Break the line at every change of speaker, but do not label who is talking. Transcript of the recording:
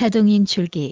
자동인 출기.